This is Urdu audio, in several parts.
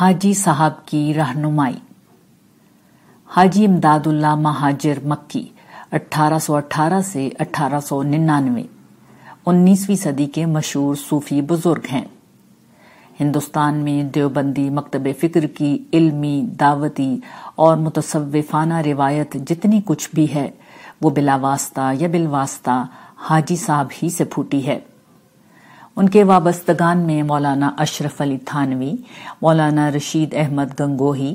حاجی صاحب کی رہنمائی۔ حاجی امداد اللہ مہاجر مکی، اٹھارہ سو اٹھارہ سے اٹھارہ سو ننانوے، انیسویں صدی کے مشہور صوفی بزرگ ہیں۔ ہندوستان میں دیوبندی مکتب فکر کی علمی، دعوتی اور متصوفانہ روایت جتنی کچھ بھی ہے، وہ بلا واسطہ یا بالواسطہ حاجی صاحب ہی سے پھوٹی ہے۔ ان کے وابستگان میں مولانا اشرف علی تھانوی، مولانا رشید احمد گنگوہی،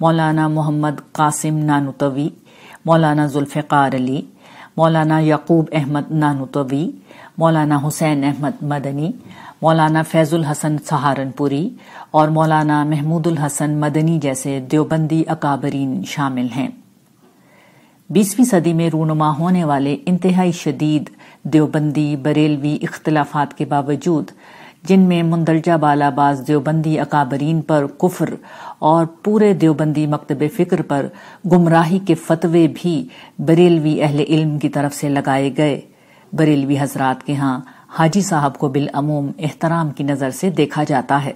مولانا محمد قاسم نانوتوی، مولانا ذوالفقار علی، مولانا یعقوب احمد نانوتوی، مولانا حسین احمد مدنی، مولانا فیض الحسن سہارنپوری اور مولانا محمود الحسن مدنی جیسے دیوبندی اکابرین شامل ہیں۔ بیسویں صدی میں رونما ہونے والے انتہائی شدید دیوبندی، بریلوی اختلافات کے باوجود، جن میں مندرجہ بالا باز دیوبندی اکابرین پر کفر اور پورے دیوبندی مکتب فکر پر گمراہی کے فتوے بھی بریلوی اہل علم کی طرف سے لگائے گئے۔ بریلوی حضرات کے ہاں حاجی صاحب کو بالعموم احترام کی نظر سے دیکھا جاتا ہے۔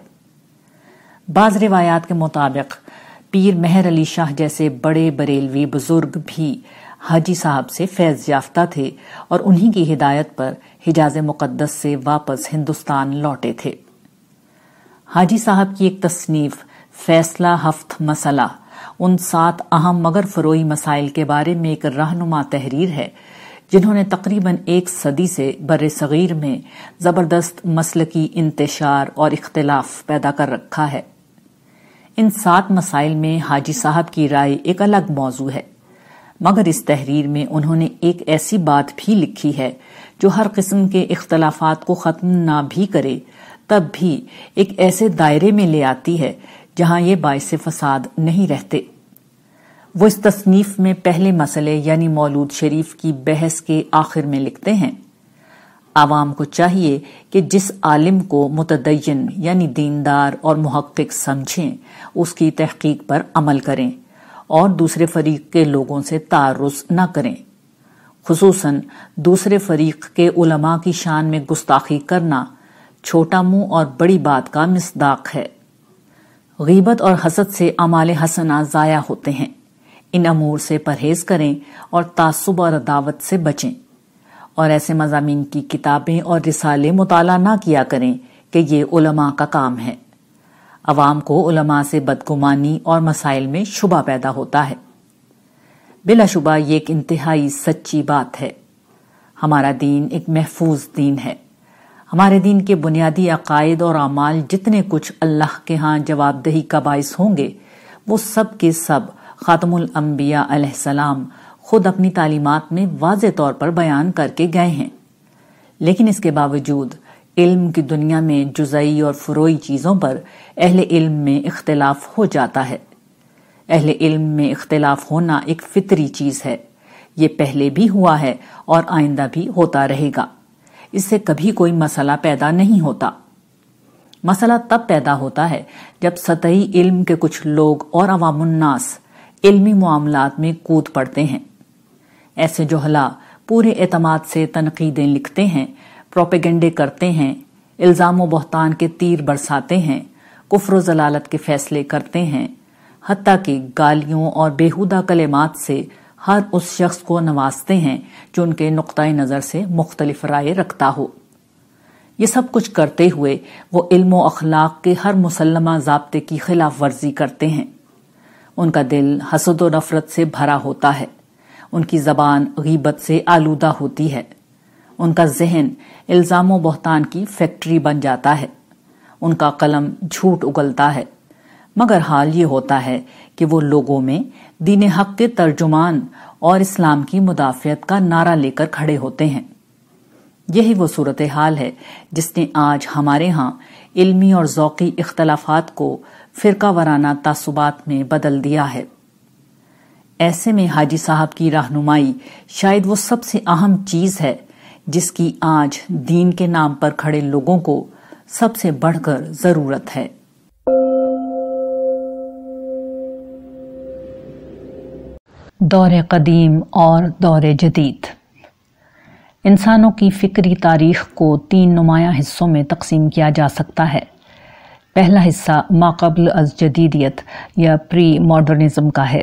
بعض روایات کے مطابق، پیر مہر علی شاہ جیسے بڑے بریلوی بزرگ بھی حاجی صاحب سے فیض یافتہ تھے اور انہی کی ہدایت پر حجاز مقدس سے واپس ہندوستان لوٹے تھے۔ حاجی صاحب کی ایک تصنیف فیصلہ ہفت مسئلہ، ان سات اہم مگر فروئی مسائل کے بارے میں ایک رہنما تحریر ہے، جنہوں نے تقریباً ایک صدی سے بر صغیر میں زبردست مسلکی انتشار اور اختلاف پیدا کر رکھا ہے۔ ان سات مسائل میں حاجی صاحب کی رائے ایک الگ موضوع ہے۔ مگر اس تحریر میں انہوں نے ایک ایسی بات بھی لکھی ہے جو ہر قسم کے اختلافات کو ختم نہ بھی کرے، تب بھی ایک ایسے دائرے میں لے آتی ہے جہاں یہ باعث فساد نہیں رہتے۔ وہ اس تصنیف میں پہلے مسئلے یعنی مولود شریف کی بحث کے آخر میں لکھتے ہیں، عوام کو چاہیے کہ جس عالم کو متدین یعنی دیندار اور محقق سمجھیں، اس کی تحقیق پر عمل کریں۔ اور دوسرے فریق کے لوگوں سے تعرض نہ کریں۔ خصوصاً دوسرے فریق کے علماء کی شان میں گستاخی کرنا چھوٹا منہ اور بڑی بات کا مصداق ہے۔ غیبت اور حسد سے امال حسنہ ضائع ہوتے ہیں۔ ان امور سے پرہیز کریں اور تعصب اور دعوت سے بچیں۔ اور ایسے مضامین کی کتابیں اور رسالے مطالعہ نہ کیا کریں کہ یہ علماء کا کام ہے۔ عوام کو علماء سے بدگمانی اور مسائل میں شبہ پیدا ہوتا ہے۔ بلا شبہ یہ ایک انتہائی سچی بات ہے۔ ہمارا دین ایک محفوظ دین ہے۔ ہمارے دین کے بنیادی عقائد اور اعمال جتنے کچھ اللہ کے ہاں جواب دہی کا باعث ہوں گے، وہ سب کے سب خاتم الانبیاء علیہ السلام خود اپنی تعلیمات میں واضح طور پر بیان کر کے گئے ہیں۔ لیکن اس کے باوجود علم کی دنیا میں جزئی اور فروئی چیزوں پر اہل علم میں اختلاف ہو جاتا ہے۔ اہل علم میں اختلاف ہونا ایک فطری چیز ہے۔ یہ پہلے بھی ہوا ہے اور آئندہ بھی ہوتا رہے گا۔ اس سے کبھی کوئی مسئلہ پیدا نہیں ہوتا۔ مسئلہ تب پیدا ہوتا ہے جب سطحی علم کے کچھ لوگ اور عوام الناس علمی معاملات میں کود پڑتے ہیں۔ ایسے جوہلا پورے اعتماد سے تنقیدیں لکھتے ہیں پروپیگنڈے کرتے ہیں، الزام و بہتان کے تیر برساتے ہیں، کفر و ضلالت کے فیصلے کرتے ہیں، حتیٰ کہ گالیوں اور بےحودہ کلمات سے ہر اس شخص کو نوازتے ہیں جو ان کے نقطۂ نظر سے مختلف رائے رکھتا ہو۔ یہ سب کچھ کرتے ہوئے وہ علم و اخلاق کے ہر مسلمہ ضابطے کی خلاف ورزی کرتے ہیں۔ ان کا دل حسد و نفرت سے بھرا ہوتا ہے، ان کی زبان غیبت سے آلودہ ہوتی ہے۔ ان کا ذہن الزام و بہتان کی فیکٹری بن جاتا ہے۔ ان کا قلم جھوٹ اگلتا ہے۔ مگر حال یہ ہوتا ہے کہ وہ لوگوں میں دین حق کے ترجمان اور اسلام کی مدافعت کا نعرہ لے کر کھڑے ہوتے ہیں۔ یہی وہ صورتحال ہے جس نے آج ہمارے ہاں علمی اور ذوقی اختلافات کو فرقہ ورانہ تعصبات میں بدل دیا ہے۔ ایسے میں حاجی صاحب کی رہنمائی شاید وہ سب سے اہم چیز ہے جس کی آج دین کے نام پر کھڑے لوگوں کو سب سے بڑھ کر ضرورت ہے۔ دور قدیم اور دور جدید۔ انسانوں کی فکری تاریخ کو تین نمایاں حصوں میں تقسیم کیا جا سکتا ہے۔ پہلا حصہ ماقبل از جدیدیت یا پری ماڈرنزم کا ہے۔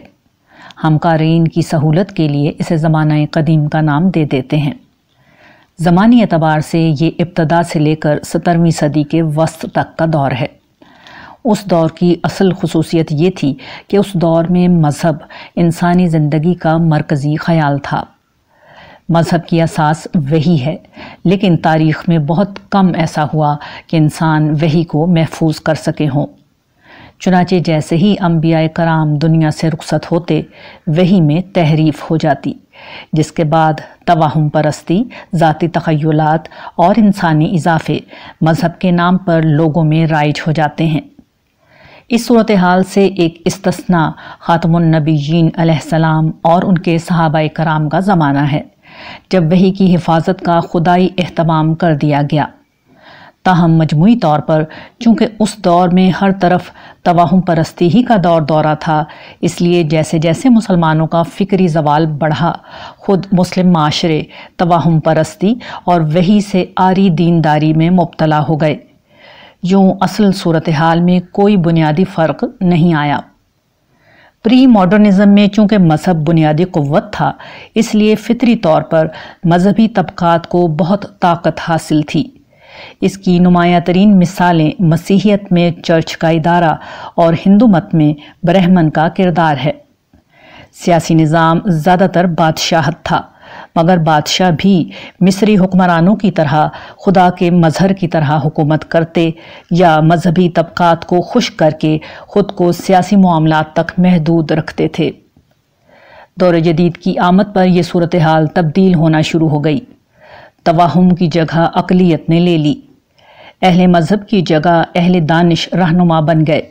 ہم قارئین کی سہولت کے لیے اسے زمانہ قدیم کا نام دے دیتے ہیں۔ زمانی اعتبار سے یہ ابتدا سے لے کر سترویں صدی کے وسط تک کا دور ہے۔ اس دور کی اصل خصوصیت یہ تھی کہ اس دور میں مذہب انسانی زندگی کا مرکزی خیال تھا۔ مذہب کی اساس وہی ہے، لیکن تاریخ میں بہت کم ایسا ہوا کہ انسان وہی کو محفوظ کر سکے ہوں۔ چنانچہ جیسے ہی انبیاء کرام دنیا سے رخصت ہوتے، وہی میں تحریف ہو جاتی، جس کے بعد توہم پرستی، ذاتی تخیلات اور انسانی اضافے مذہب کے نام پر لوگوں میں رائج ہو جاتے ہیں۔ اس صورتحال سے ایک استثناء خاتم النبیین علیہ السلام اور ان کے صحابہ کرام کا زمانہ ہے، جب وہی کی حفاظت کا خدائی اہتمام کر دیا گیا۔ تاہم مجموعی طور پر چونکہ اس دور میں ہر طرف توہم پرستی ہی کا دور دورہ تھا، اس لیے جیسے جیسے مسلمانوں کا فکری زوال بڑھا، خود مسلم معاشرے توہم پرستی اور وہی سے آری دینداری میں مبتلا ہو گئے۔ یوں اصل صورتحال میں کوئی بنیادی فرق نہیں آیا۔ پری ماڈرنزم میں چونکہ مذہب بنیادی قوت تھا، اس لیے فطری طور پر مذہبی طبقات کو بہت طاقت حاصل تھی۔ اس کی نمایاں ترین مثالیں مسیحیت میں چرچ کا ادارہ اور ہندو مت میں برہمن کا کردار ہے۔ سیاسی نظام زیادہ تر بادشاہت تھا، مگر بادشاہ بھی مصری حکمرانوں کی طرح خدا کے مظہر کی طرح حکومت کرتے یا مذہبی طبقات کو خوش کر کے خود کو سیاسی معاملات تک محدود رکھتے تھے۔ دور جدید کی آمد پر یہ صورتحال تبدیل ہونا شروع ہو گئی۔ تواہم کی جگہ اقلیت نے لے لی۔ اہل مذہب کی جگہ اہل دانش رہنما بن گئے۔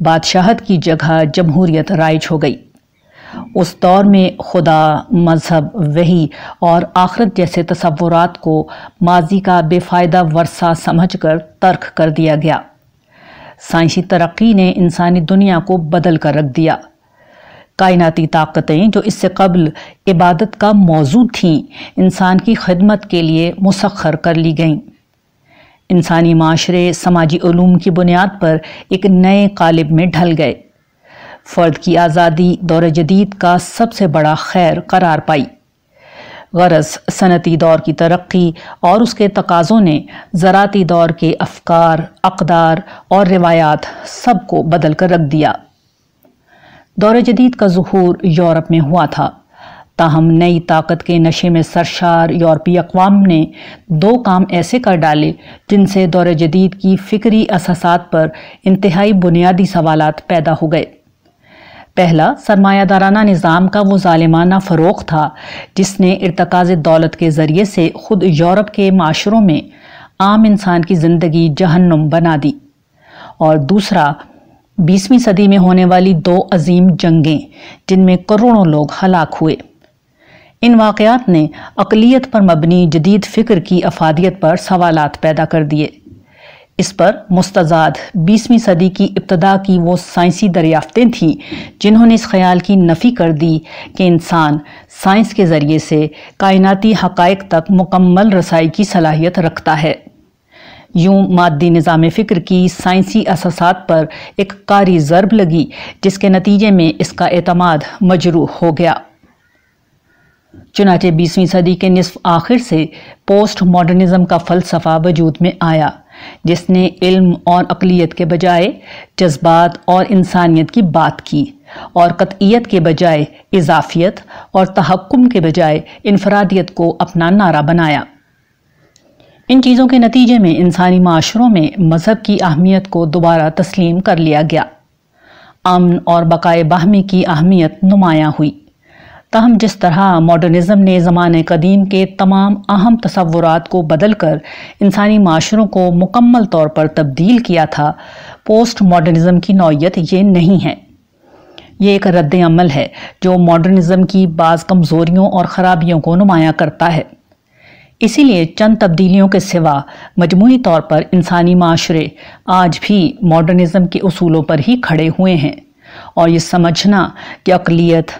بادشاہت کی جگہ جمہوریت رائج ہو گئی۔ اس دور میں خدا، مذہب وہی اور آخرت جیسے تصورات کو ماضی کا بے فائدہ ورثہ سمجھ کر ترک کر دیا گیا۔ سائنسی ترقی نے انسانی دنیا کو بدل کر رکھ دیا۔ کائناتی طاقتیں جو اس سے قبل عبادت کا موضوع تھیں، انسان کی خدمت کے لیے مسخر کر لی گئیں۔ انسانی معاشرے سماجی علوم کی بنیاد پر ایک نئے قالب میں ڈھل گئے۔ فرد کی آزادی دور جدید کا سب سے بڑا خیر قرار پائی۔ غرض صنعتی دور کی ترقی اور اس کے تقاضوں نے زراعتی دور کے افکار، اقدار اور روایات سب کو بدل کر رکھ دیا۔ دور جدید کا ظہور یورپ میں ہوا تھا۔ تاہم، نئی طاقت کے نشے میں سرشار یورپی اقوام نے دو کام ایسے کر ڈالے جن سے دور جدید کی فکری اساسات پر انتہائی بنیادی سوالات پیدا ہو گئے۔ پہلا، سرمایہ دارانہ نظام کا وہ ظالمانہ فروغ تھا، جس نے ارتکاز دولت کے ذریعے سے خود یورپ کے معاشروں میں عام انسان کی زندگی جہنم بنا دی۔ اور دوسرا بیسویں صدی میں ہونے والی دو عظیم جنگیں جن میں کروڑوں لوگ ہلاک ہوئے۔ ان واقعات نے اقلیت پر مبنی جدید فکر کی افادیت پر سوالات پیدا کر دیے۔ اس پر مستضاد بیسویں صدی کی ابتدا کی وہ سائنسی دریافتیں تھیں جنہوں نے اس خیال کی نفی کر دی کہ انسان سائنس کے ذریعے سے کائناتی حقائق تک مکمل رسائی کی صلاحیت رکھتا ہے۔ یوں مادی نظام فکر کی سائنسی اساسات پر ایک قاری ضرب لگی، جس کے نتیجے میں اس کا اعتماد مجروح ہو گیا۔ چنانچہ بیسویں صدی کے نصف آخر سے پوسٹ ماڈرنزم کا فلسفہ وجود میں آیا، جس نے علم اور اقلیت کے بجائے جذبات اور انسانیت کی بات کی اور قطعیت کے بجائے اضافیت اور تحکم کے بجائے انفرادیت کو اپنا نعرہ بنایا۔ ان چیزوں کے نتیجے میں انسانی معاشروں میں مذہب کی اہمیت کو دوبارہ تسلیم کر لیا گیا۔ امن اور بقائے باہمی کی اہمیت نمایاں ہوئی۔ تاہم، جس طرح ماڈرنزم نے زمانے قدیم کے تمام اہم تصورات کو بدل کر انسانی معاشروں کو مکمل طور پر تبدیل کیا تھا، پوسٹ ماڈرنزم کی نوعیت یہ نہیں ہے۔ یہ ایک رد عمل ہے جو ماڈرنزم کی بعض کمزوریوں اور خرابیوں کو نمایاں کرتا ہے۔ اسی لیے چند تبدیلیوں کے سوا مجموعی طور پر انسانی معاشرے آج بھی ماڈرنزم کے اصولوں پر ہی کھڑے ہوئے ہیں۔ اور یہ سمجھنا کہ اقلیت،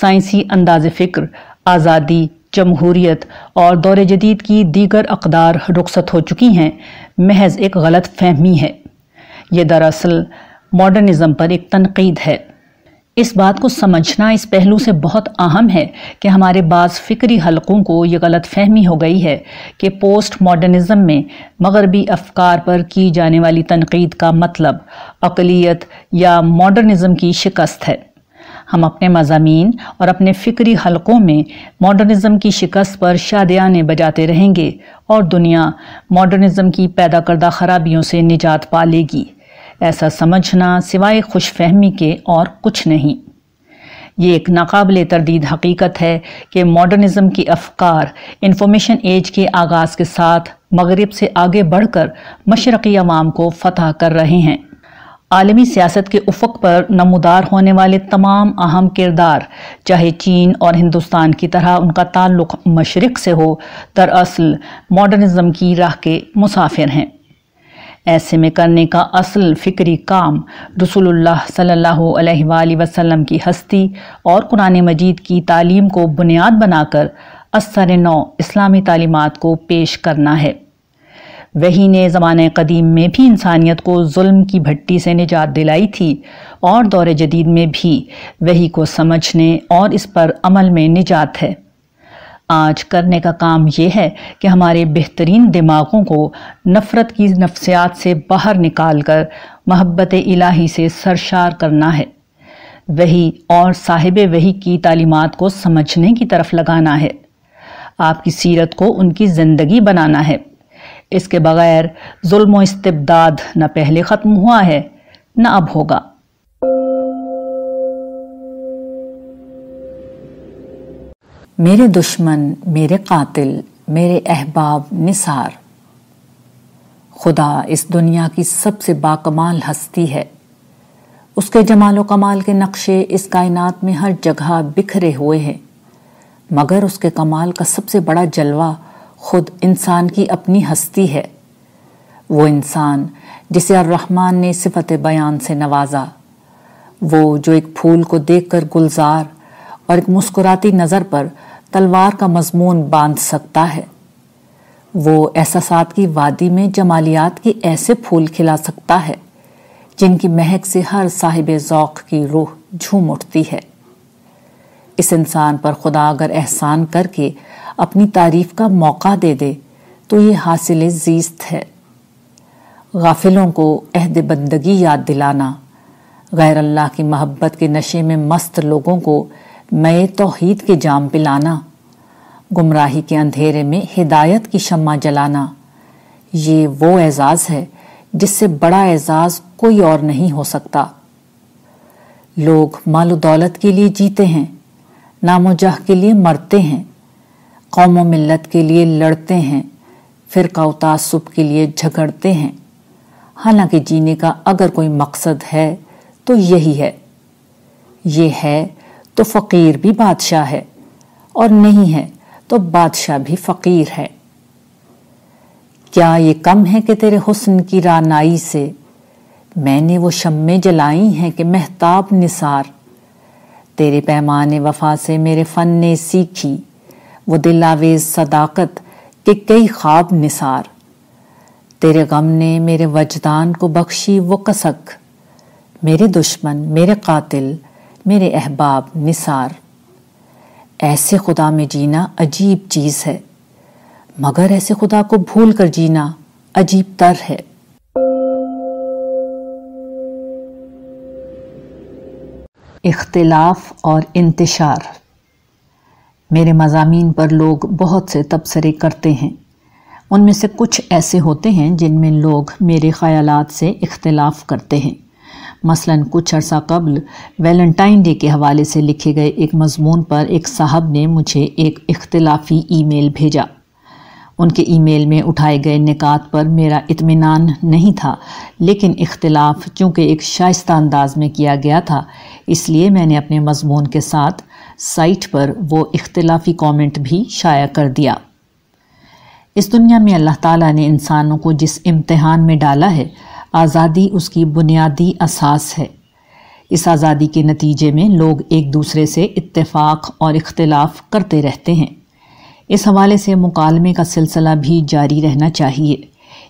سائنسی انداز فکر، آزادی، جمہوریت اور دور جدید کی دیگر اقدار رخصت ہو چکی ہیں، محض ایک غلط فہمی ہے۔ یہ دراصل ماڈرنزم پر ایک تنقید ہے۔ اس بات کو سمجھنا اس پہلو سے بہت اہم ہے کہ ہمارے بعض فکری حلقوں کو یہ غلط فہمی ہو گئی ہے کہ پوسٹ ماڈرنزم میں مغربی افکار پر کی جانے والی تنقید کا مطلب اقلیت یا ماڈرنزم کی شکست ہے۔ ہم اپنے مضامین اور اپنے فکری حلقوں میں ماڈرنزم کی شکست پر شادیانے بجاتے رہیں گے اور دنیا ماڈرنزم کی پیدا کردہ خرابیوں سے نجات پا لے گی۔ ایسا سمجھنا سوائے خوش فہمی کے اور کچھ نہیں۔ یہ ایک ناقابل تردید حقیقت ہے کہ ماڈرنزم کی افکار انفارمیشن ایج کے آغاز کے ساتھ مغرب سے آگے بڑھ کر مشرقی عوام کو فتح کر رہے ہیں۔ عالمی سیاست کے افق پر نمودار ہونے والے تمام اہم کردار، چاہے چین اور ہندوستان کی طرح ان کا تعلق مشرق سے ہو دراصل ماڈرنزم کی راہ کے مسافر ہیں۔ ایسے میں کرنے کا اصل فکری کام رسول اللہ صلی اللہ علیہ وآلہ وسلم کی ہستی اور قرآن مجید کی تعلیم کو بنیاد بنا کر اثر نو اسلامی تعلیمات کو پیش کرنا ہے۔ وہی نے زمانہ قدیم میں بھی انسانیت کو ظلم کی بھٹی سے نجات دلائی تھی اور دور جدید میں بھی وہی کو سمجھنے اور اس پر عمل میں نجات ہے۔ آج کرنے کا کام یہ ہے کہ ہمارے بہترین دماغوں کو نفرت کی نفسیات سے باہر نکال کر محبت الہی سے سرشار کرنا ہے۔ وہی اور صاحب وہی کی تعلیمات کو سمجھنے کی طرف لگانا ہے۔ آپ کی سیرت کو ان کی زندگی بنانا ہے۔ اس کے بغیر ظلم و استبداد نہ پہلے ختم ہوا ہے، نہ اب ہوگا۔ میرے دشمن، میرے قاتل، میرے احباب نثار۔ خدا اس دنیا کی سب سے باکمال ہستی ہے۔ اس کے جمال و کمال کے نقشے اس کائنات میں ہر جگہ بکھرے ہوئے ہیں۔ مگر اس کے کمال کا سب سے بڑا جلوہ خود انسان کی اپنی ہستی ہے۔ وہ انسان جسے الرحمن نے صفت بیان سے نوازا، وہ جو ایک پھول کو دیکھ کر گلزار اور ایک مسکراتی نظر پر تلوار کا مضمون باندھ سکتا ہے۔ وہ احساسات کی وادی میں جمالیات کی ایسے پھول کھلا سکتا ہے جن کی مہک سے ہر صاحب ذوق کی روح جھوم اٹھتی ہے۔ اس انسان پر خدا اگر احسان کر کے اپنی تعریف کا موقع دے دے تو یہ حاصل زیست ہے۔ غافلوں کو عہد بندگی یاد دلانا، غیر اللہ کی محبت کے نشے میں مست لوگوں کو میں توحید کے جام پلانا، گمراہی کے اندھیرے میں ہدایت کی شمع جلانا، یہ وہ اعزاز ہے جس سے بڑا اعزاز کوئی اور نہیں ہو سکتا۔ لوگ مال و دولت کے لیے جیتے ہیں، نام و جہ کے لیے مرتے ہیں، قوم و ملت کے لیے لڑتے ہیں، فرقہ و تعصب کے لیے جھگڑتے ہیں۔ حالانکہ جینے کا اگر کوئی مقصد ہے تو یہی ہے۔ یہ ہے تو فقیر بھی بادشاہ ہے اور نہیں ہے تو بادشاہ بھی فقیر ہے۔ کیا یہ کم ہے کہ تیرے حسن کی رانائی سے؟ میں نے وہ شمیں جلائی ہیں کہ محتاب نثار۔ تیرے پیمان وفا سے میرے فن نے سیکھی۔ وہ دل آویز صداقت کہ کئی خواب نثار۔ تیرے غم نے میرے وجدان کو بخشی وہ کسک میرے دشمن، میرے قاتل میرے احباب نثار ایسے خدا میں جینا عجیب چیز ہے، مگر ایسے خدا کو بھول کر جینا عجیب تر ہے۔ اختلاف اور انتشار۔ میرے مضامین پر لوگ بہت سے تبصرے کرتے ہیں۔ ان میں سے کچھ ایسے ہوتے ہیں جن میں لوگ میرے خیالات سے اختلاف کرتے ہیں۔ مثلا کچھ عرصہ قبل ویلنٹائن ڈے کے حوالے سے لکھے گئے ایک مضمون پر ایک صاحب نے مجھے ایک اختلافی ای میل بھیجا۔ ان کے ای میل میں اٹھائے گئے نکات پر میرا اطمینان نہیں تھا، لیکن اختلاف چونکہ ایک شائستہ انداز میں کیا گیا تھا، اس لیے میں نے اپنے مضمون کے ساتھ سائٹ پر وہ اختلافی کومنٹ بھی شائع کر دیا۔ اس دنیا میں اللہ تعالیٰ نے انسانوں کو جس امتحان میں ڈالا ہے آزادی اس کی بنیادی اساس ہے۔ اس آزادی کے نتیجے میں لوگ ایک دوسرے سے اتفاق اور اختلاف کرتے رہتے ہیں۔ اس حوالے سے مکالمے کا سلسلہ بھی جاری رہنا چاہیے۔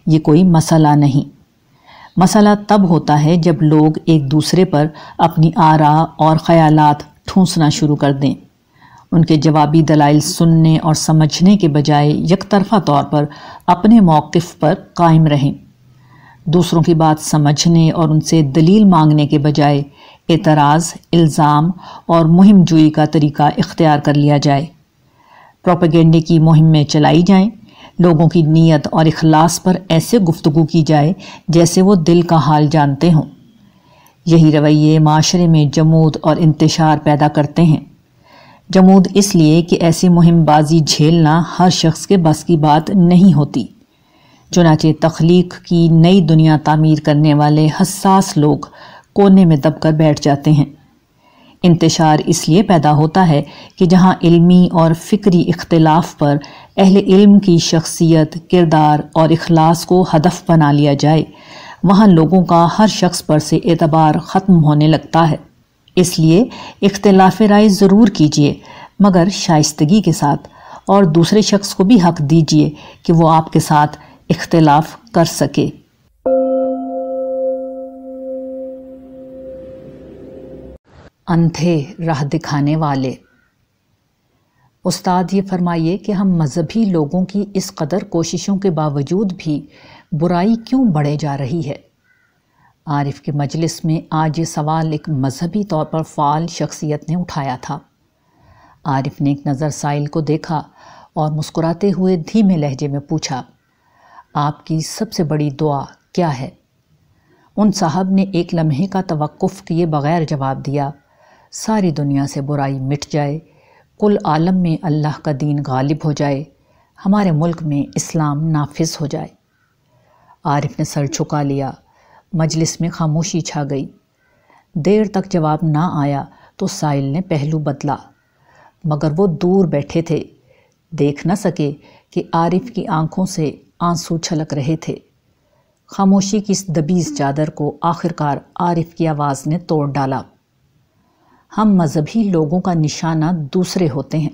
یہ کوئی مسئلہ نہیں۔ مسئلہ تب ہوتا ہے جب لوگ ایک دوسرے پر اپنی آرا اور خیالات ٹھونسنا شروع کر دیں۔ ان کے جوابی دلائل سننے اور سمجھنے کے بجائے یک طرفہ طور پر اپنے موقف پر قائم رہیں۔ دوسروں کی بات سمجھنے اور ان سے دلیل مانگنے کے بجائے اعتراض، الزام اور مہم جوئی کا طریقہ اختیار کر لیا جائے۔ پروپیگنڈے کی مہم میں چلائی جائیں۔ لوگوں کی نیت اور اخلاص پر ایسے گفتگو کی جائے جیسے وہ دل کا حال جانتے ہوں۔ یہی رویے معاشرے میں جمود اور انتشار پیدا کرتے ہیں۔ جمود اس لیے کہ ایسی مہم بازی جھیلنا ہر شخص کے بس کی بات نہیں ہوتی۔ چنانچہ تخلیق کی نئی دنیا تعمیر کرنے والے حساس لوگ کونے میں دب کر بیٹھ جاتے ہیں۔ انتشار اس لیے پیدا ہوتا ہے کہ جہاں علمی اور فکری اختلاف پر اہل علم کی شخصیت، کردار اور اخلاص کو ہدف بنا لیا جائے، وہاں لوگوں کا ہر شخص پر سے اعتبار ختم ہونے لگتا ہے۔ اس لیے اختلاف رائے ضرور کیجیے مگر شائستگی کے ساتھ، اور دوسرے شخص کو بھی حق دیجیے کہ وہ آپ کے ساتھ اختلاف کر سکے۔ اندھے راہ دکھانے والے۔ استاد یہ فرمائیے کہ ہم مذہبی لوگوں کی اس قدر کوششوں کے باوجود بھی برائی کیوں بڑھے جا رہی ہے؟ عارف کے مجلس میں آج یہ سوال ایک مذہبی طور پر فعال شخصیت نے اٹھایا تھا۔ عارف نے ایک نظر سائل کو دیکھا اور مسکراتے ہوئے دھیمے لہجے میں پوچھا آپ کی سب سے بڑی دعا کیا ہے؟ ان صاحب نے ایک لمحے کا توقف کیے بغیر جواب دیا، ساری دنیا سے برائی مٹ جائے، کل عالم میں اللہ کا دین غالب ہو جائے، ہمارے ملک میں اسلام نافذ ہو جائے۔ عارف نے سر چھکا لیا، مجلس میں خاموشی چھا گئی۔ دیر تک جواب نہ آیا تو سائل نے پہلو بدلا، مگر وہ دور بیٹھے تھے، دیکھ نہ سکے کہ عارف کی آنکھوں سے آنسو چھلک رہے تھے۔ خاموشی کی اس دبیز چادر کو آخرکار عارف کی آواز نے توڑ ڈالا۔ ہم مذہبی لوگوں کا نشانہ دوسرے ہوتے ہیں،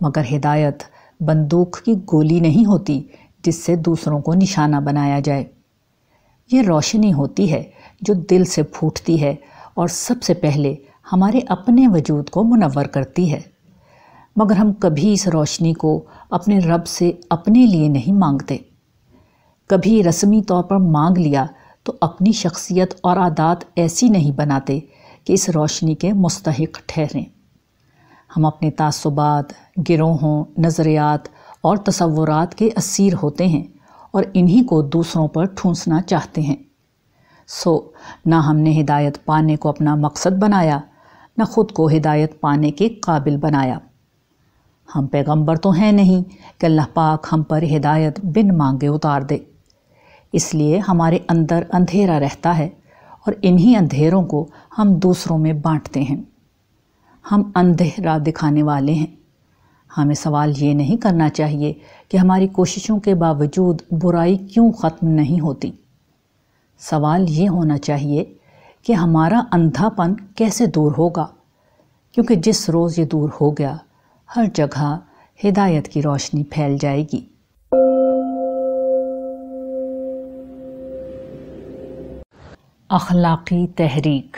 مگر ہدایت بندوق کی گولی نہیں ہوتی جس سے دوسروں کو نشانہ بنایا جائے۔ یہ روشنی ہوتی ہے جو دل سے پھوٹتی ہے اور سب سے پہلے ہمارے اپنے وجود کو منور کرتی ہے۔ مگر ہم کبھی اس روشنی کو اپنے رب سے اپنے لیے نہیں مانگتے۔ کبھی رسمی طور پر مانگ لیا تو اپنی شخصیت اور عادات ایسی نہیں بناتے کہ اس روشنی کے مستحق ٹھہریں۔ ہم اپنے تعصبات، گروہوں، نظریات اور تصورات کے اسیر ہوتے ہیں اور انہی کو دوسروں پر ٹھونسنا چاہتے ہیں۔ سو، نہ ہم نے ہدایت پانے کو اپنا مقصد بنایا، نہ خود کو ہدایت پانے کے قابل بنایا۔ ہم پیغمبر تو ہیں نہیں کہ اللہ پاک ہم پر ہدایت بن مانگے اتار دے۔ اس لیے ہمارے اندر اندھیرا رہتا ہے اور انہی اندھیروں کو ہم دوسروں میں بانٹتے ہیں۔ ہم اندھیرا دکھانے والے ہیں۔ ہمیں سوال یہ نہیں کرنا چاہیے کہ ہماری کوششوں کے باوجود برائی کیوں ختم نہیں ہوتی۔ سوال یہ ہونا چاہیے کہ ہمارا اندھا پن کیسے دور ہوگا؟ کیونکہ جس روز یہ دور ہو گیا ہر جگہ ہدایت کی روشنی پھیل جائے گی۔ اخلاقی تحریک۔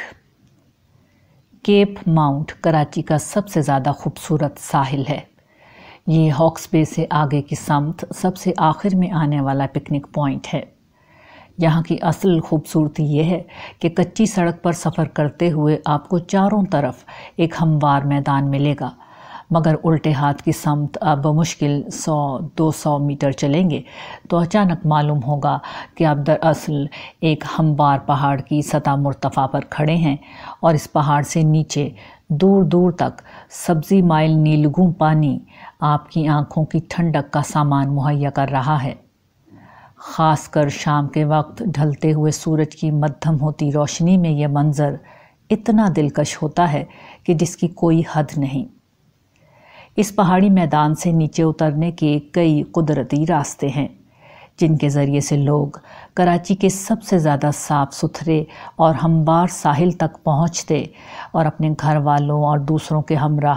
کیپ ماؤنٹ کراچی کا سب سے زیادہ خوبصورت ساحل ہے۔ یہ ہاکس بے سے آگے کی سمت سب سے آخر میں آنے والا پکنک پوائنٹ ہے۔ یہاں کی اصل خوبصورتی یہ ہے کہ کچی سڑک پر سفر کرتے ہوئے آپ کو چاروں طرف ایک ہموار میدان ملے گا۔ مگر الٹے ہاتھ کی سمت اب بمشکل سو، دو سو میٹر چلیں گے۔ تو اچانک معلوم ہوگا کہ آپ دراصل ایک ہموار پہاڑ کی سطح مرتفع پر کھڑے ہیں اور اس پہاڑ سے نیچے، دور دور تک سبزی مائل نیلگوں پانی آپ کی آنکھوں کی ٹھنڈک کا سامان مہیا کر رہا ہے۔ خاص کر شام کے وقت ڈھلتے ہوئے سورج کی مدھم ہوتی روشنی میں یہ منظر اتنا دلکش ہوتا ہے کہ جس کی کوئی حد نہیں۔ اس پہاڑی میدان سے نیچے اترنے کے کئی قدرتی راستے ہیں، جن کے ذریعے سے لوگ کراچی کے سب سے زیادہ صاف ستھرے اور ہموار ساحل تک پہنچتے اور اپنے گھر والوں اور دوسروں کے ہمراہ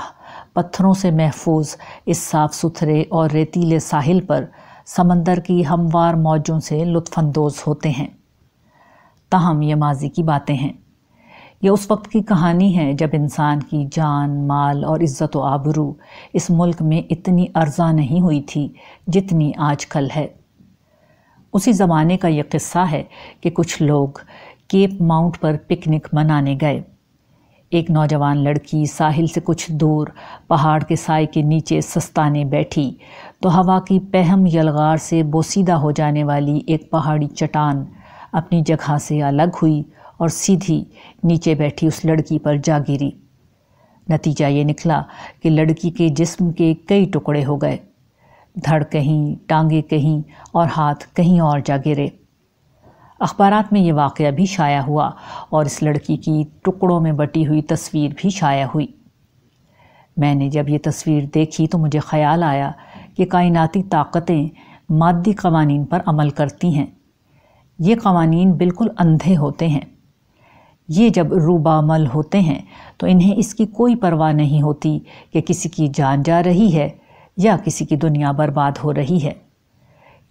پتھروں سے محفوظ اس صاف ستھرے اور ریتیلے ساحل پر سمندر کی ہموار موجوں سے لطف اندوز ہوتے ہیں۔ تاہم یہ ماضی کی باتیں ہیں۔ یہ اس وقت کی کہانی ہے جب انسان کی جان، مال اور عزت و آبرو اس ملک میں اتنی ارزاں نہیں ہوئی تھی جتنی آج کل ہے۔ اسی زمانے کا یہ قصہ ہے کہ کچھ لوگ کیپ ماؤنٹ پر پکنک منانے گئے۔ ایک نوجوان لڑکی ساحل سے کچھ دور پہاڑ کے سائے کے نیچے سستانے بیٹھی، تو ہوا کی پہم یلغار سے بوسیدہ ہو جانے والی ایک پہاڑی چٹان اپنی جگہ سے الگ ہوئی اور سیدھی نیچے بیٹھی اس لڑکی پر جا گری۔ نتیجہ یہ نکلا کہ لڑکی کے جسم کے کئی ٹکڑے ہو گئے۔ دھڑ کہیں، ٹانگیں کہیں اور ہاتھ کہیں اور جا گرے۔ اخبارات میں یہ واقعہ بھی شائع ہوا اور اس لڑکی کی ٹکڑوں میں بٹی ہوئی تصویر بھی شائع ہوئی۔ میں نے جب یہ تصویر دیکھی تو مجھے خیال آیا کہ کائناتی طاقتیں مادی قوانین پر عمل کرتی ہیں۔ یہ قوانین بالکل اندھے ہوتے ہیں۔ یہ جب روبامل ہوتے ہیں تو انہیں اس کی کوئی پرواہ نہیں ہوتی کہ کسی کی جان جا رہی ہے یا کسی کی دنیا برباد ہو رہی ہے۔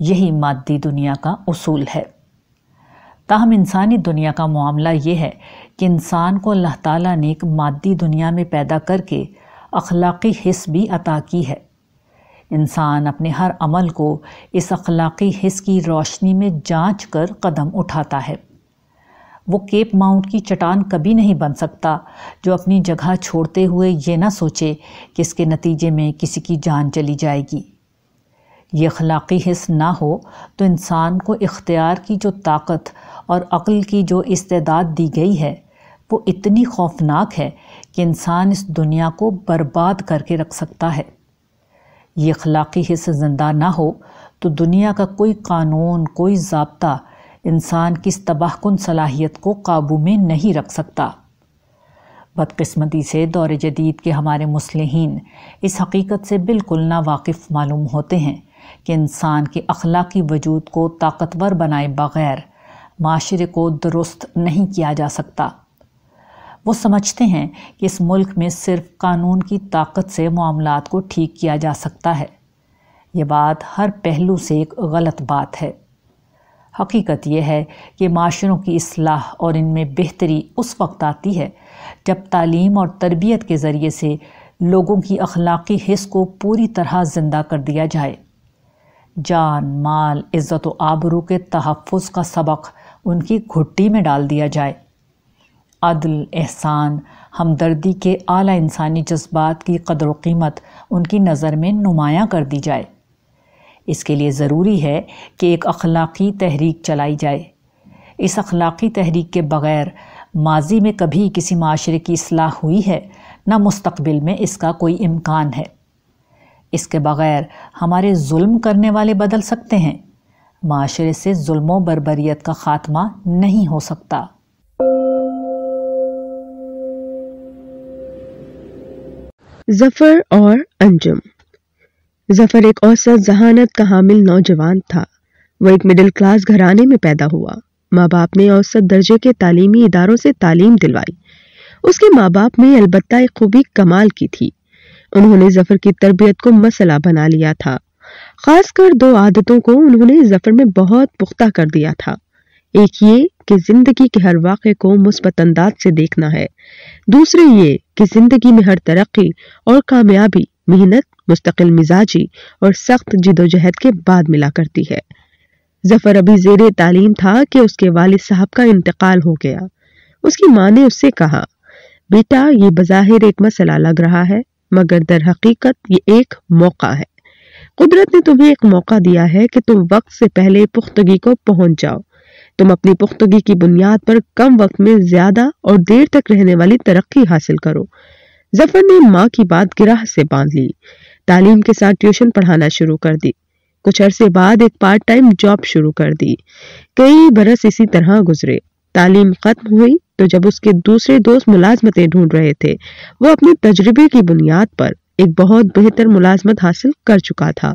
یہی مادی دنیا کا اصول ہے۔ تاہم انسانی دنیا کا معاملہ یہ ہے کہ انسان کو اللہ تعالیٰ نے ایک مادی دنیا میں پیدا کر کے اخلاقی حص بھی عطا کی ہے۔ انسان اپنے ہر عمل کو اس اخلاقی حص کی روشنی میں جانچ کر قدم اٹھاتا ہے۔ وہ کیپ ماؤنٹ کی چٹان کبھی نہیں بن سکتا۔ جو اپنی جگہ چھوڑتے ہوئے یہ نہ سوچے کہ اس کے نتیجے میں کسی کی جان چلی جائے گی۔ یہ اخلاقی حص نہ ہو تو انسان کو اختیار کی جو طاقت اور عقل کی جو استعداد دی گئی ہے، وہ اتنی خوفناک ہے کہ انسان اس دنیا کو برباد کر کے رکھ سکتا ہے۔ یہ اخلاقی حص زندہ نہ ہو تو دنیا کا کوئی قانون، کوئی ضابطہ انسان کی اس تباہ کن صلاحیت کو قابو میں نہیں رکھ سکتا۔ بدقسمتی سے دور جدید کے ہمارے مسلحین اس حقیقت سے بالکل نا واقف معلوم ہوتے ہیں کہ انسان کے اخلاقی وجود کو طاقتور بنائے بغیر معاشرے کو درست نہیں کیا جا سکتا۔ وہ سمجھتے ہیں کہ اس ملک میں صرف قانون کی طاقت سے معاملات کو ٹھیک کیا جا سکتا ہے۔ یہ بات ہر پہلو سے ایک غلط بات ہے۔ حقیقت یہ ہے کہ معاشروں کی اصلاح اور ان میں بہتری اس وقت آتی ہے جب تعلیم اور تربیت کے ذریعے سے لوگوں کی اخلاقی حص کو پوری طرح زندہ کر دیا جائے۔ جان، مال، عزت و آبرو کے تحفظ کا سبق ان کی گھٹی میں ڈال دیا جائے۔ عدل، احسان، ہمدردی کے اعلیٰ انسانی جذبات کی قدر و قیمت ان کی نظر میں نمایاں کر دی جائے۔ اس کے لیے ضروری ہے کہ ایک اخلاقی تحریک چلائی جائے۔ اس اخلاقی تحریک کے بغیر ماضی میں کبھی کسی معاشرے کی اصلاح ہوئی ہے، نہ مستقبل میں اس کا کوئی امکان ہے۔ اس کے بغیر ہمارے ظلم کرنے والے بدل سکتے ہیں۔ معاشرے سے ظلم و بربریت کا خاتمہ نہیں ہو سکتا۔ ظفر اور انجم ظفر ایک اوسط ذہانت کا حامل نوجوان تھا۔ وہ ایک مڈل کلاس گھرانے میں پیدا ہوا۔ ماں باپ نے اوسط درجے کے تعلیمی اداروں سے تعلیم دلوائی۔ اس کے ماں باپ میں البتہ ایک خوبی کمال کی تھی۔ انہوں نے ظفر کی تربیت کو مسئلہ بنا لیا تھا۔ خاص کر دو عادتوں کو انہوں نے ظفر میں بہت پختہ کر دیا تھا۔ ایک یہ کہ زندگی کے ہر واقعے کو مثبت انداز سے دیکھنا ہے۔ دوسرے یہ کہ زندگی میں ہر ترقی اور کامیابی محنت مستقل مزاجی اور سخت جد و جہد کے بعد ملا کرتی ہے۔ ظفر ابھی زیر تعلیم تھا کہ اس کے والد صاحب کا انتقال ہو گیا۔ اس کی ماں نے اس سے کہا، بیٹا، یہ بظاہر ایک مسئلہ لگ رہا ہے، مگر در حقیقت یہ ایک موقع ہے۔ قدرت نے تمہیں ایک موقع دیا ہے کہ تم وقت سے پہلے پختگی کو پہنچ جاؤ۔ تم اپنی پختگی کی بنیاد پر کم وقت میں زیادہ اور دیر تک رہنے والی ترقی حاصل کرو۔ ظفر نے ماں کی بات گراہ سے باندھ لی۔ تعلیم کے ساتھ ٹیوشن پڑھانا شروع کر دی۔ کچھ عرصے بعد ایک پارٹ ٹائم جاب شروع کر دی۔ کئی برس اسی طرح گزرے۔ تعلیم ختم ہوئی تو جب اس کے دوسرے دوست ملازمتیں ڈھونڈ رہے تھے، وہ اپنے تجربے کی بنیاد پر ایک بہت بہتر ملازمت حاصل کر چکا تھا۔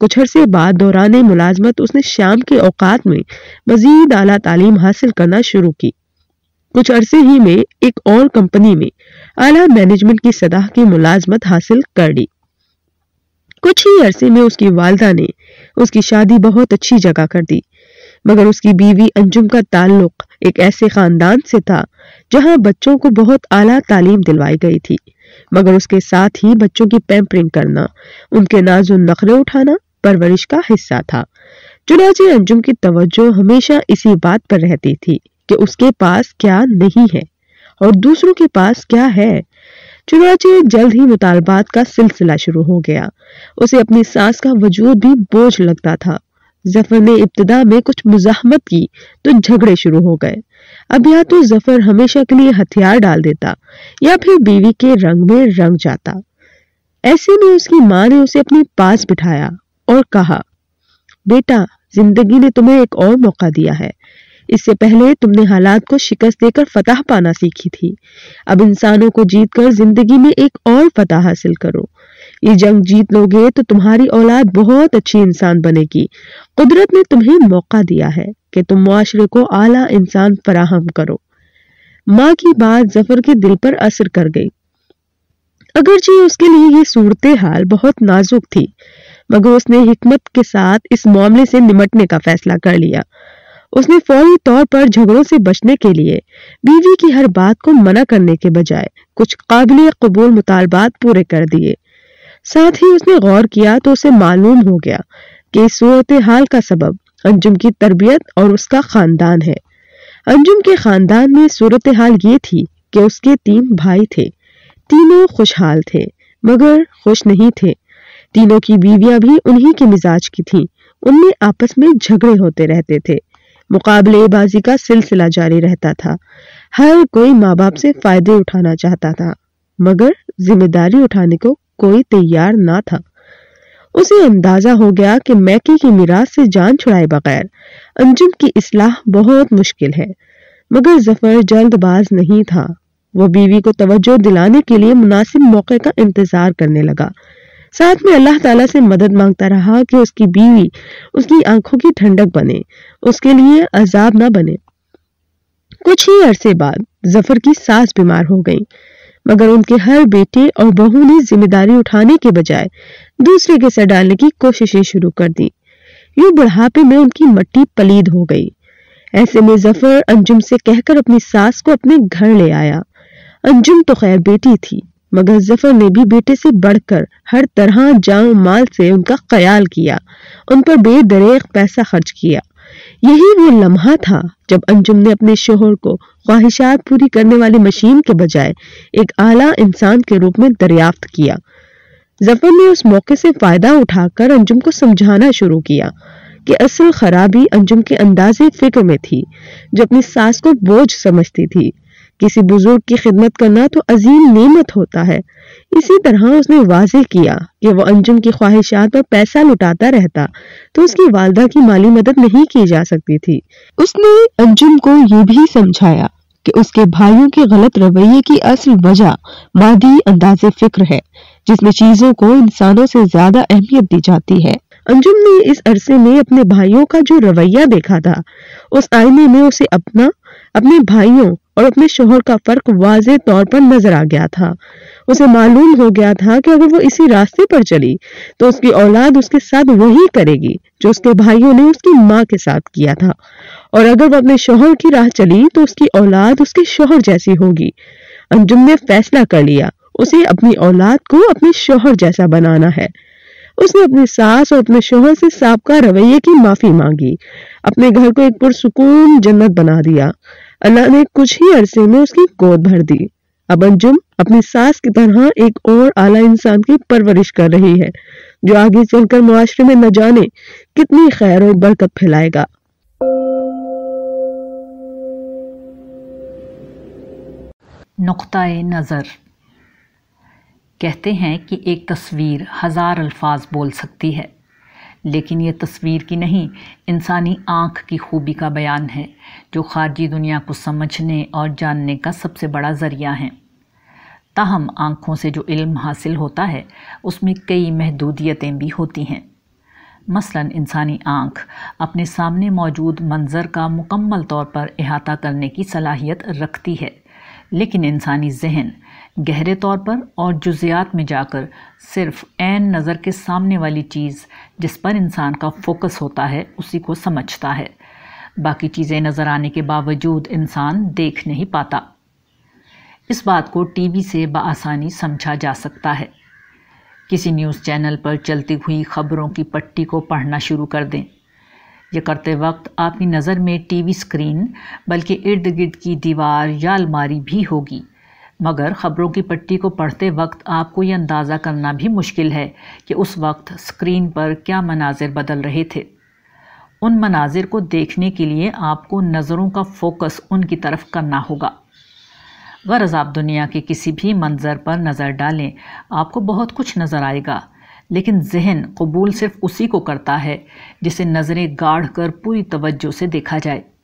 کچھ عرصے بعد دوران ملازمت اس نے شام کے اوقات میں مزید اعلیٰ تعلیم حاصل کرنا شروع کی۔ کچھ عرصے ہی میں ایک اور کمپنی میں اعلیٰ مینجمنٹ کی سطح کی ملازمت حاصل کر لی۔ کچھ ہی عرصے میں اس کی والدہ نے اس کی شادی بہت اچھی جگہ کر دی، مگر اس کی بیوی انجم کا تعلق ایک ایسے خاندان سے تھا جہاں بچوں کو بہت اعلیٰ تعلیم دلوائی گئی تھی۔ مگر اس کے ساتھ ہی بچوں کی پیمپرنگ کرنا، ان کے ناز و نخرے اٹھانا پرورش کا حصہ تھا۔ چنانچہ انجم کی توجہ ہمیشہ اسی بات پر رہتی تھی کہ اس کے پاس کیا نہیں ہے اور دوسروں کے پاس کیا ہے۔ چنانچہ جلد ہی مطالبات کا سلسلہ شروع ہو گیا۔ اسے اپنی سانس کا وجود بھی بوجھ لگتا تھا۔ ظفر نے ابتدا میں کچھ مزاحمت کی تو جھگڑے شروع ہو گئے۔ اب یا تو ظفر ہمیشہ کے لیے ہتھیار ڈال دیتا یا پھر بیوی کے رنگ میں رنگ جاتا۔ ایسے میں اس کی ماں نے اسے اپنی پاس بٹھایا اور کہا، بیٹا، زندگی نے تمہیں ایک اور موقع دیا ہے۔ اس سے پہلے تم نے حالات کو شکست دے کر فتح پانا سیکھی تھی۔ اب انسانوں کو جیت کر زندگی میں ایک اور فتح حاصل کرو۔ یہ جنگ جیت لو گے تو تمہاری اولاد بہت اچھی انسان بنے گی۔ قدرت نے تمہیں موقع دیا ہے کہ تم معاشرے کو اعلیٰ انسان فراہم کرو۔ ماں کی بات ظفر کے دل پر اثر کر گئی۔ اگرچہ اس کے لیے یہ صورتحال بہت نازک تھی، مگر اس نے حکمت کے ساتھ اس معاملے سے نمٹنے کا فیصلہ کر لیا۔ اس نے فوری طور پر جھگڑوں سے بچنے کے لیے بیوی کی ہر بات کو منع کرنے کے بجائے کچھ قابل قبول مطالبات پورے کر دیے۔ ساتھ ہی اس نے غور کیا تو اسے معلوم ہو گیا کہ اس صورتحال کا سبب انجم کی تربیت اور اس کا خاندان ہے۔ انجم کے خاندان میں صورتحال یہ تھی کہ اس کے تین بھائی تھے۔ تینوں خوشحال تھے، مگر خوش نہیں تھے۔ تینوں کی بیویاں بھی انہی کے مزاج کی تھیں۔ ان میں آپس میں جھگڑے ہوتے رہتے تھے۔ مقابلے بازی کا سلسلہ جاری رہتا تھا۔ ہر کوئی ماں باپ سے فائدے اٹھانا چاہتا تھا، مگر ذمہ داری اٹھانے کو کوئی تیار نہ تھا۔ اسے اندازہ ہو گیا کہ میکی کی میراث سے جان چھڑائے بغیر انجم کی اصلاح بہت مشکل ہے، مگر ظفر جلد باز نہیں تھا۔ وہ بیوی کو توجہ دلانے کے لیے مناسب موقع کا انتظار کرنے لگا۔ ساتھ میں اللہ تعالیٰ سے مدد مانگتا رہا کہ اس کی بیوی اس کی آنکھوں کی ٹھنڈک بنے، اس کے لیے عذاب نہ بنے۔ کچھ ہی عرصے بعد ظفر کی ساس بیمار ہو گئی مگر ان کے ہر بیٹے اور بہو نے ذمہ داری اٹھانے کے بجائے دوسرے کے سر ڈالنے کی کوششیں شروع کر دی یوں بڑھاپے میں ان کی مٹی پلید ہو گئی۔ ایسے میں ظفر انجم سے کہہ کر اپنی ساس کو اپنے گھر لے آیا۔ انجم تو خیر بیٹی تھی۔ مگر ظفر نے بھی بیٹے سے بڑھ کر ہر طرح جان مال سے ان کا خیال کیا۔ ان پر بے دریغ پیسہ خرچ کیا۔ یہی وہ لمحہ تھا جب انجم نے اپنے شوہر کو خواہشات پوری کرنے والی مشین کے بجائے ایک اعلیٰ انسان کے روپ میں دریافت کیا۔ ظفر نے اس موقع سے فائدہ اٹھا کر انجم کو سمجھانا شروع کیا کہ اصل خرابی انجم کے انداز فکر میں تھی، جو اپنی ساس کو بوجھ سمجھتی تھی۔ کسی بزرگ کی خدمت کرنا تو عظیم نعمت ہوتا ہے۔ اسی طرح اس نے واضح کیا کہ وہ انجم کی خواہشات پر پیسہ لٹاتا رہتا تو اس کی والدہ کی مالی مدد نہیں کی جا سکتی تھی۔ اس نے انجم کو یہ بھی سمجھایا کہ اس کے بھائیوں کے غلط رویے کی اصل وجہ مادی انداز فکر ہے، جس میں چیزوں کو انسانوں سے زیادہ اہمیت دی جاتی ہے۔ انجم نے اس عرصے میں اپنے بھائیوں کا جو رویہ دیکھا تھا، اس آئینے میں اسے اپنا، اپنے بھائیوں اور اپنے شوہر کا فرق واضح طور پر نظر آ گیا تھا۔ اسے معلوم ہو گیا تھا کہ اگر وہ اسی راستے پر چلی، تو اس کی اولاد اس کے ساتھ وہی کرے گی جو اس کے بھائیوں نے اس کی ماں کے ساتھ کیا تھا۔ اور اگر وہ اپنے شوہر کی راہ چلی، تو اس کی اولاد اس کے شوہر جیسی ہوگی۔ انجم نے فیصلہ کر لیا، اسے اپنی اولاد کو اپنے شوہر جیسا بنانا ہے۔ اس نے اپنی ساس اور اپنے شوہر سے سابقہ رویے کی معافی مانگی۔ اپنے گھر کو ایک پرسکون جنت بنا دیا۔ اللہ نے کچھ ہی عرصے میں اس کی گود بھر دی۔ اب انجم اپنی ساس کی طرح ایک اور اعلی انسان کی پرورش کر رہی ہے، جو آگے چل کر معاشرے میں نہ جانے کتنی خیر اور برکت پھیلائے گا۔ نقطۂ نظر۔ کہتے ہیں کہ ایک تصویر ہزار الفاظ بول سکتی ہے۔ لیکن یہ تصویر کی نہیں، انسانی آنکھ کی خوبی کا بیان ہے، جو خارجی دنیا کو سمجھنے اور جاننے کا سب سے بڑا ذریعہ ہیں تاہم، آنکھوں سے جو علم حاصل ہوتا ہے، اس میں کئی محدودیتیں بھی ہوتی ہیں۔ مثلا، انسانی آنکھ اپنے سامنے موجود منظر کا مکمل طور پر احاطہ کرنے کی صلاحیت رکھتی ہے، لیکن انسانی ذہن گہرے طور پر اور جزیات میں جا کر صرف عین نظر کے سامنے والی چیز جس پر انسان کا فوکس ہوتا ہے، اسی کو سمجھتا ہے۔ باقی چیزیں نظر آنے کے باوجود انسان دیکھ نہیں پاتا۔ اس بات کو ٹی وی سے بآسانی سمجھا جا سکتا ہے۔ کسی نیوز چینل پر چلتی ہوئی خبروں کی پٹی کو پڑھنا شروع کر دیں۔ یہ کرتے وقت آپ کی نظر میں ٹی وی سکرین، بلکہ ارد گرد کی دیوار یا الماری بھی ہوگی۔ مگر خبروں کی پٹی کو پڑھتے وقت آپ کو یہ اندازہ کرنا بھی مشکل ہے کہ اس وقت سکرین پر کیا مناظر بدل رہے تھے۔ ان مناظر کو دیکھنے کے لیے آپ کو نظروں کا فوکس ان کی طرف کرنا ہوگا۔ غرض آپ دنیا کے کسی بھی منظر پر نظر ڈالیں، آپ کو بہت کچھ نظر آئے گا، لیکن ذہن قبول صرف اسی کو کرتا ہے جسے نظریں گاڑھ کر پوری توجہ سے دیکھا جائے۔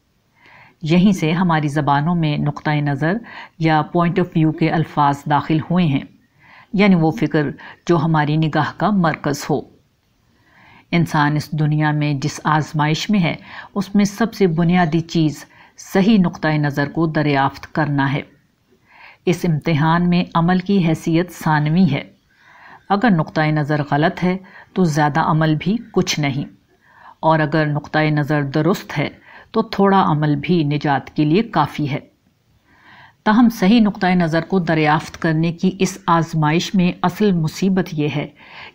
یہیں سے ہماری زبانوں میں نقطۂ نظر یا پوائنٹ آف ویو کے الفاظ داخل ہوئے ہیں یعنی وہ فکر جو ہماری نگاہ کا مرکز ہو۔ انسان اس دنیا میں جس آزمائش میں ہے، اس میں سب سے بنیادی چیز صحیح نقطۂ نظر کو دریافت کرنا ہے۔ اس امتحان میں عمل کی حیثیت ثانوی ہے۔ اگر نقطۂ نظر غلط ہے، تو زیادہ عمل بھی کچھ نہیں۔ اور اگر نقطۂ نظر درست ہے تو تھوڑا عمل بھی نجات کے لیے کافی ہے۔ تاہم صحیح نقطۂ نظر کو دریافت کرنے کی اس آزمائش میں اصل مصیبت یہ ہے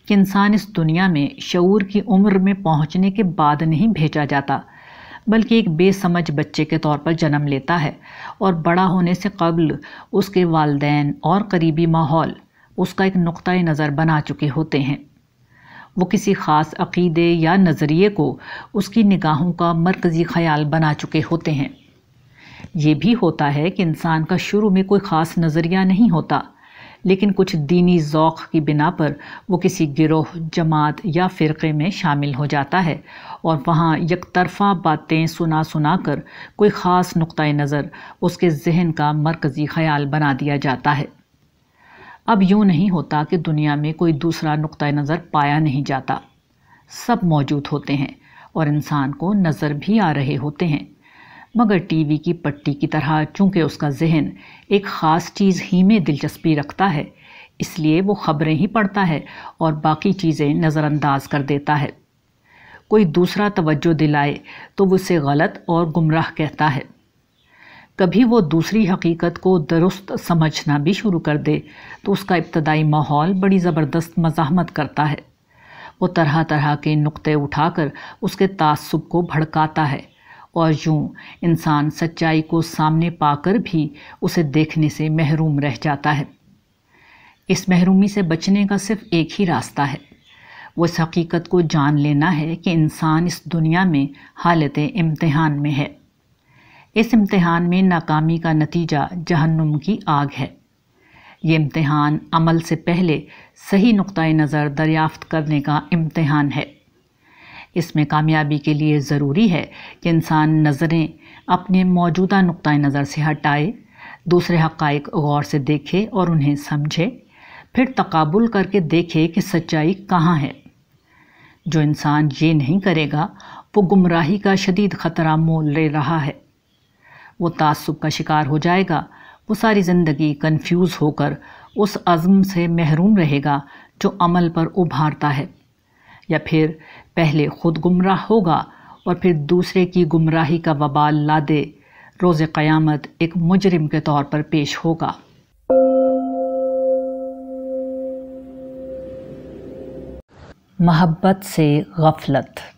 کہ انسان اس دنیا میں شعور کی عمر میں پہنچنے کے بعد نہیں بھیجا جاتا، بلکہ ایک بے سمجھ بچے کے طور پر جنم لیتا ہے اور بڑا ہونے سے قبل اس کے والدین اور قریبی ماحول اس کا ایک نقطۂ نظر بنا چکے ہوتے ہیں۔ وہ کسی خاص عقیدے یا نظریے کو اس کی نگاہوں کا مرکزی خیال بنا چکے ہوتے ہیں۔ یہ بھی ہوتا ہے کہ انسان کا شروع میں کوئی خاص نظریہ نہیں ہوتا، لیکن کچھ دینی ذوق کی بنا پر وہ کسی گروہ، جماعت یا فرقے میں شامل ہو جاتا ہے اور وہاں یک طرفہ باتیں سنا سنا کر کوئی خاص نقطۂ نظر اس کے ذہن کا مرکزی خیال بنا دیا جاتا ہے۔ اب یوں نہیں ہوتا کہ دنیا میں کوئی دوسرا نقطۂ نظر پایا نہیں جاتا۔ سب موجود ہوتے ہیں اور انسان کو نظر بھی آ رہے ہوتے ہیں۔ مگر ٹی وی کی پٹی کی طرح چونکہ اس کا ذہن ایک خاص چیز ہی میں دلچسپی رکھتا ہے، اس لیے وہ خبریں ہی پڑھتا ہے اور باقی چیزیں نظر انداز کر دیتا ہے۔ کوئی دوسرا توجہ دلائے تو وہ اسے غلط اور گمراہ کہتا ہے۔ کبھی وہ دوسری حقیقت کو درست سمجھنا بھی شروع کر دے تو اس کا ابتدائی ماحول بڑی زبردست مزاحمت کرتا ہے۔ وہ طرح طرح کے نقطے اٹھا کر اس کے تعصب کو بھڑکاتا ہے اور یوں انسان سچائی کو سامنے پا کر بھی اسے دیکھنے سے محروم رہ جاتا ہے۔ اس محرومی سے بچنے کا صرف ایک ہی راستہ ہے۔ وہ اس حقیقت کو جان لینا ہے کہ انسان اس دنیا میں حالت امتحان میں ہے۔ اس امتحان میں ناکامی کا نتیجہ جہنم کی آگ ہے۔ یہ امتحان عمل سے پہلے صحیح نقطۂ نظر دریافت کرنے کا امتحان ہے۔ اس میں کامیابی کے لیے ضروری ہے کہ انسان نظریں اپنے موجودہ نقطۂ نظر سے ہٹائے، دوسرے حقائق غور سے دیکھے اور انہیں سمجھے، پھر تقابل کر کے دیکھے کہ سچائی کہاں ہے۔ جو انسان یہ نہیں کرے گا، وہ گمراہی کا شدید خطرہ مول لے رہا ہے۔ وہ تعصب کا شکار ہو جائے گا۔ وہ ساری زندگی کنفیوز ہو کر اس عزم سے محروم رہے گا جو عمل پر ابھارتا ہے۔ یا پھر پہلے خود گمراہ ہوگا اور پھر دوسرے کی گمراہی کا وبال لا دے روز قیامت ایک مجرم کے طور پر پیش ہوگا۔ محبت سے غفلت۔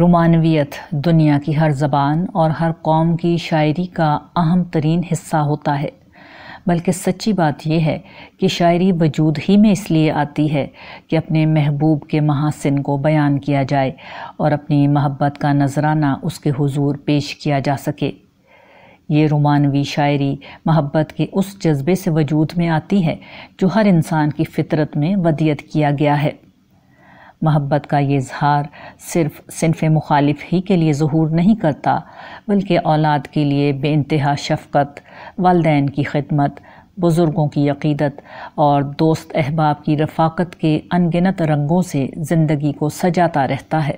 رومانویت دنیا کی ہر زبان اور ہر قوم کی شاعری کا اہم ترین حصہ ہوتا ہے۔ بلکہ سچی بات یہ ہے کہ شاعری وجود ہی میں اس لیے آتی ہے کہ اپنے محبوب کے محاسن کو بیان کیا جائے اور اپنی محبت کا نذرانہ اس کے حضور پیش کیا جا سکے۔ یہ رومانوی شاعری محبت کے اس جذبے سے وجود میں آتی ہے جو ہر انسان کی فطرت میں ودیت کیا گیا ہے۔ محبت کا یہ اظہار صرف صنف مخالف ہی کے لیے ظہور نہیں کرتا، بلکہ اولاد کے لیے بے انتہا شفقت، والدین کی خدمت، بزرگوں کی عقیدت اور دوست احباب کی رفاقت کے انگنت رنگوں سے زندگی کو سجاتا رہتا ہے۔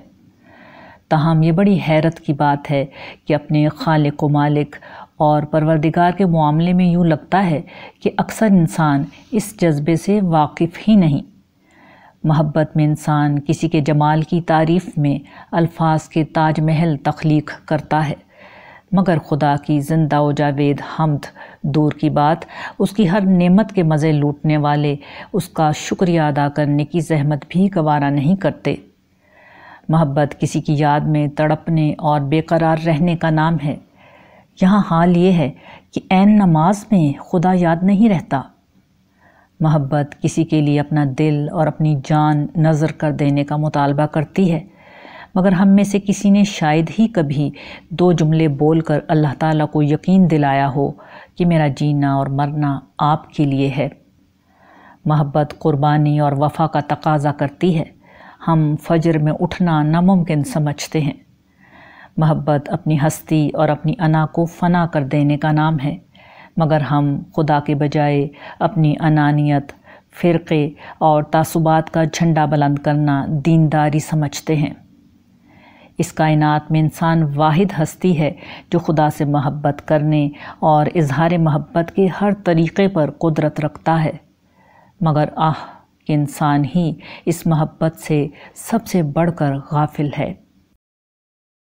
تاہم یہ بڑی حیرت کی بات ہے کہ اپنے خالق و مالک اور پروردگار کے معاملے میں یوں لگتا ہے کہ اکثر انسان اس جذبے سے واقف ہی نہیں۔ محبت میں انسان کسی کے جمال کی تعریف میں الفاظ کے تاج محل تخلیق کرتا ہے۔ مگر خدا کی زندہ و جاوید حمد دور کی بات، اس کی ہر نعمت کے مزے لوٹنے والے، اس کا شکریہ ادا کرنے کی زحمت بھی گوارا نہیں کرتے۔ محبت کسی کی یاد میں تڑپنے اور بے قرار رہنے کا نام ہے۔ یہاں حال یہ ہے کہ عین نماز میں خدا یاد نہیں رہتا۔ محبت کسی کے لیے اپنا دل اور اپنی جان نظر کر دینے کا مطالبہ کرتی ہے۔ مگر ہم میں سے کسی نے شاید ہی کبھی دو جملے بول کر اللہ تعالیٰ کو یقین دلایا ہو کہ میرا جینا اور مرنا آپ کے لیے ہے۔ محبت قربانی اور وفا کا تقاضا کرتی ہے۔ ہم فجر میں اٹھنا ناممکن سمجھتے ہیں۔ محبت اپنی ہستی اور اپنی انا کو فنا کر دینے کا نام ہے۔ مگر ہم خدا کے بجائے اپنی انانیت، فرقے اور تعصبات کا جھنڈا بلند کرنا دینداری سمجھتے ہیں۔ اس کائنات میں انسان واحد ہستی ہے جو خدا سے محبت کرنے اور اظہار محبت کے ہر طریقے پر قدرت رکھتا ہے۔ مگر آہ کہ انسان ہی اس محبت سے سب سے بڑھ کر غافل ہے۔